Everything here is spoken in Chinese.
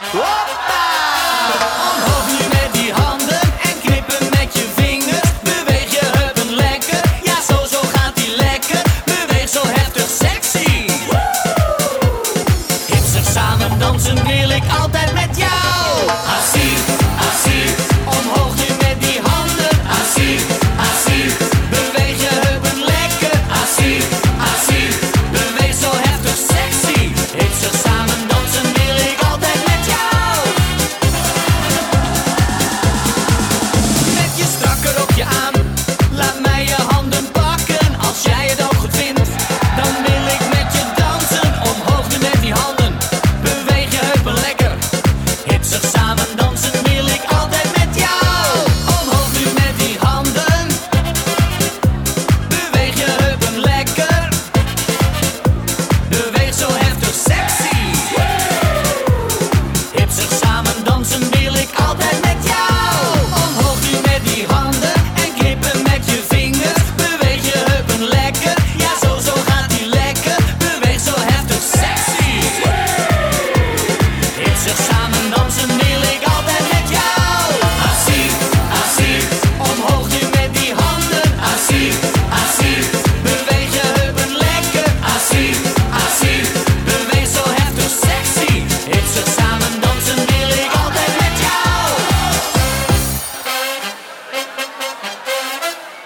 哇